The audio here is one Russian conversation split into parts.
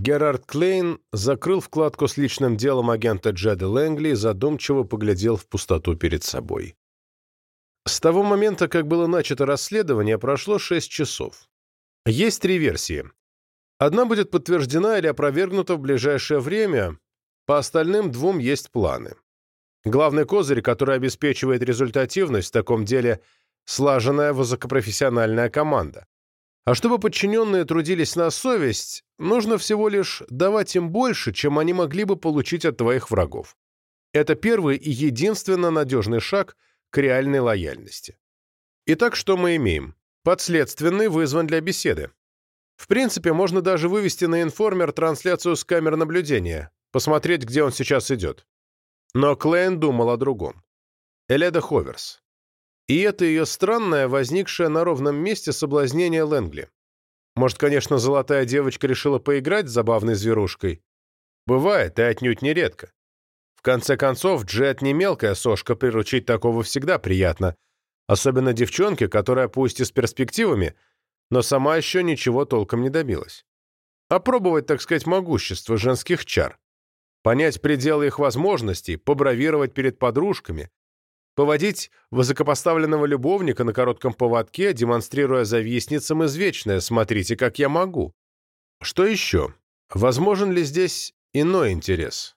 Герард Клейн закрыл вкладку с личным делом агента Джеда Лэнгли и задумчиво поглядел в пустоту перед собой. С того момента, как было начато расследование, прошло шесть часов. Есть три версии. Одна будет подтверждена или опровергнута в ближайшее время, по остальным двум есть планы. Главный козырь, который обеспечивает результативность в таком деле – слаженная высокопрофессиональная команда. А чтобы подчиненные трудились на совесть, нужно всего лишь давать им больше, чем они могли бы получить от твоих врагов. Это первый и единственно надежный шаг к реальной лояльности. Итак, что мы имеем? Подследственный вызван для беседы. В принципе, можно даже вывести на информер трансляцию с камер наблюдения, посмотреть, где он сейчас идет. Но Клейн думал о другом. Эледа Ховерс. И это ее странное, возникшее на ровном месте соблазнение Лэнгли. Может, конечно, золотая девочка решила поиграть с забавной зверушкой? Бывает, и отнюдь нередко. В конце концов, Джет не мелкая сошка, приручить такого всегда приятно. Особенно девчонке, которая пусть и с перспективами, но сама еще ничего толком не добилась. Опробовать, так сказать, могущество женских чар. Понять пределы их возможностей, побравировать перед подружками, поводить высокопоставленного любовника на коротком поводке, демонстрируя завистницам извечное «смотрите, как я могу». Что еще? Возможен ли здесь иной интерес?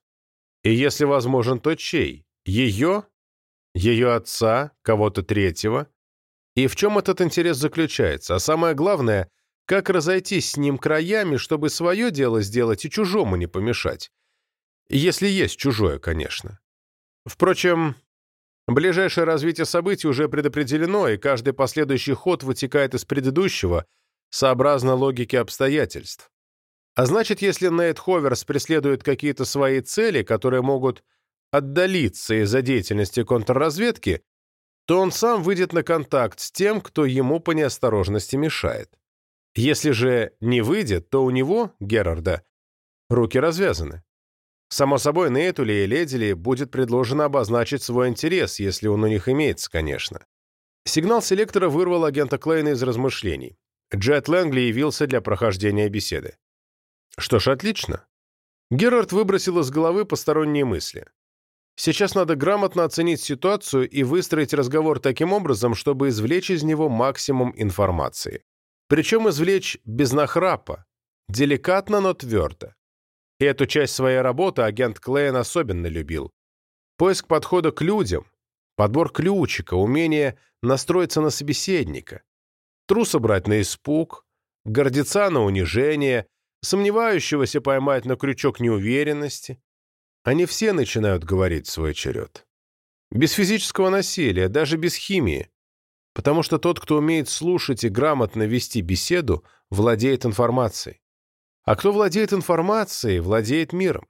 И если возможен, то чей? Ее? Ее отца? Кого-то третьего? И в чем этот интерес заключается? А самое главное, как разойтись с ним краями, чтобы свое дело сделать и чужому не помешать? Если есть чужое, конечно. Впрочем, Ближайшее развитие событий уже предопределено, и каждый последующий ход вытекает из предыдущего, сообразно логике обстоятельств. А значит, если Нейт Ховерс преследует какие-то свои цели, которые могут отдалиться из-за деятельности контрразведки, то он сам выйдет на контакт с тем, кто ему по неосторожности мешает. Если же не выйдет, то у него, Герарда, руки развязаны. Само собой, Нейту и Ледили будет предложено обозначить свой интерес, если он у них имеется, конечно. Сигнал селектора вырвал агента Клейна из размышлений. Джет Лэнгли явился для прохождения беседы. Что ж, отлично. Герард выбросил из головы посторонние мысли. Сейчас надо грамотно оценить ситуацию и выстроить разговор таким образом, чтобы извлечь из него максимум информации. Причем извлечь без нахрапа, деликатно, но твердо. И эту часть своей работы агент Клейн особенно любил. Поиск подхода к людям, подбор ключика, умение настроиться на собеседника, труса брать на испуг, гордеца на унижение, сомневающегося поймать на крючок неуверенности. Они все начинают говорить свой черед. Без физического насилия, даже без химии. Потому что тот, кто умеет слушать и грамотно вести беседу, владеет информацией. А кто владеет информацией, владеет миром.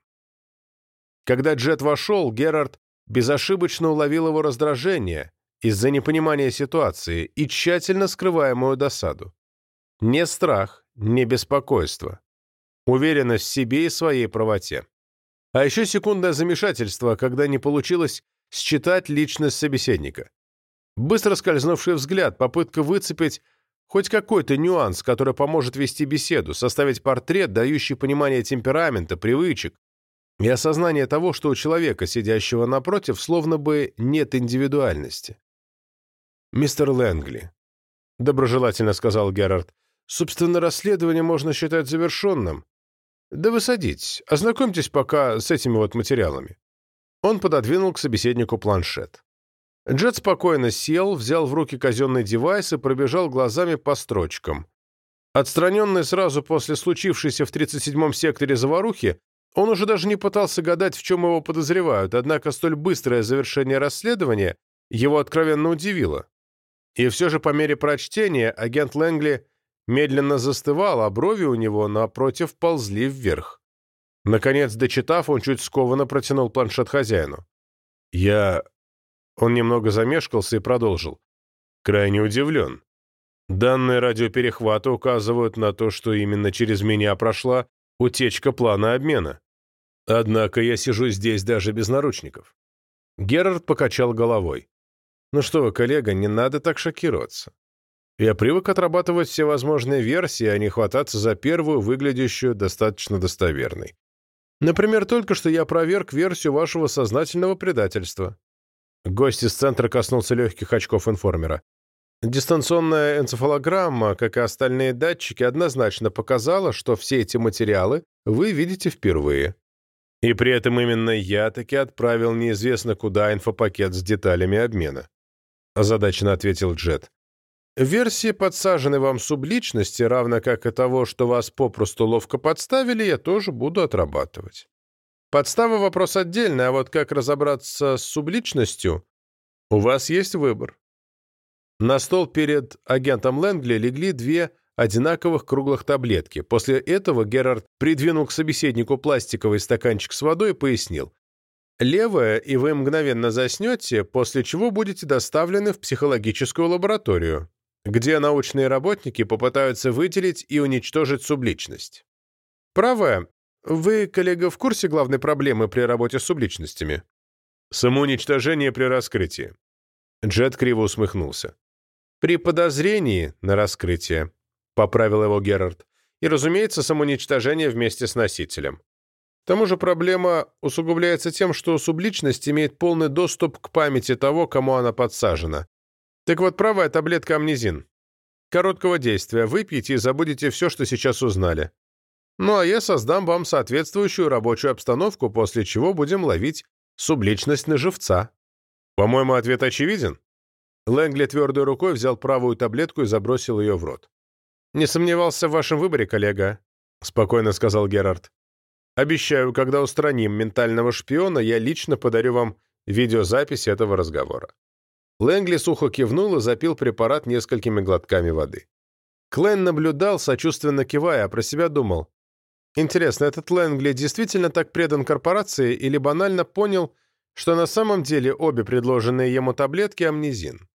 Когда Джет вошел, Герард безошибочно уловил его раздражение из-за непонимания ситуации и тщательно скрываемую досаду. Не страх, не беспокойство. Уверенность в себе и своей правоте. А еще секундное замешательство, когда не получилось считать личность собеседника. Быстро скользнувший взгляд, попытка выцепить Хоть какой-то нюанс, который поможет вести беседу, составить портрет, дающий понимание темперамента, привычек и осознание того, что у человека, сидящего напротив, словно бы нет индивидуальности. «Мистер Лэнгли», — доброжелательно сказал Герард, — «собственно, расследование можно считать завершенным. Да вы садитесь, ознакомьтесь пока с этими вот материалами». Он пододвинул к собеседнику планшет. Джет спокойно сел, взял в руки казенный девайс и пробежал глазами по строчкам. Отстраненный сразу после случившейся в 37-м секторе заварухи, он уже даже не пытался гадать, в чем его подозревают, однако столь быстрое завершение расследования его откровенно удивило. И все же по мере прочтения агент Лэнгли медленно застывал, а брови у него напротив ползли вверх. Наконец, дочитав, он чуть скованно протянул планшет хозяину. «Я он немного замешкался и продолжил. Крайне удивлен. Данные радиоперехвата указывают на то, что именно через меня прошла утечка плана обмена. Однако я сижу здесь даже без наручников. Герард покачал головой. «Ну что вы, коллега, не надо так шокироваться. Я привык отрабатывать все возможные версии, а не хвататься за первую, выглядящую достаточно достоверной. Например, только что я проверк версию вашего сознательного предательства. Гость из центра коснулся легких очков информера. Дистанционная энцефалограмма, как и остальные датчики, однозначно показала, что все эти материалы вы видите впервые. И при этом именно я таки отправил неизвестно куда инфопакет с деталями обмена. Озадаченно ответил Джет. Версии подсажены вам субличности, равно как и того, что вас попросту ловко подставили, я тоже буду отрабатывать. Подстава — вопрос отдельный, а вот как разобраться с субличностью, у вас есть выбор. На стол перед агентом Лэнгли легли две одинаковых круглых таблетки. После этого Герард придвинул к собеседнику пластиковый стаканчик с водой и пояснил. Левая, и вы мгновенно заснете, после чего будете доставлены в психологическую лабораторию, где научные работники попытаются выделить и уничтожить субличность. Правая. Вы, коллега, в курсе главной проблемы при работе с субличностями? Самоуничтожение при раскрытии. Джет криво усмехнулся. «При подозрении на раскрытие», — поправил его Герард, «и, разумеется, самоуничтожение вместе с носителем. К тому же проблема усугубляется тем, что субличность имеет полный доступ к памяти того, кому она подсажена. Так вот, правая таблетка амнезин. Короткого действия. Выпьете и забудете все, что сейчас узнали. Ну а я создам вам соответствующую рабочую обстановку, после чего будем ловить субличность на живца. По-моему, ответ очевиден. Лэнгли твердой рукой взял правую таблетку и забросил ее в рот. «Не сомневался в вашем выборе, коллега», — спокойно сказал Герард. «Обещаю, когда устраним ментального шпиона, я лично подарю вам видеозапись этого разговора». Лэнгли сухо кивнул и запил препарат несколькими глотками воды. Клен наблюдал, сочувственно кивая, а про себя думал. Интересно, этот Лэнгли действительно так предан корпорации или банально понял, что на самом деле обе предложенные ему таблетки амнезин?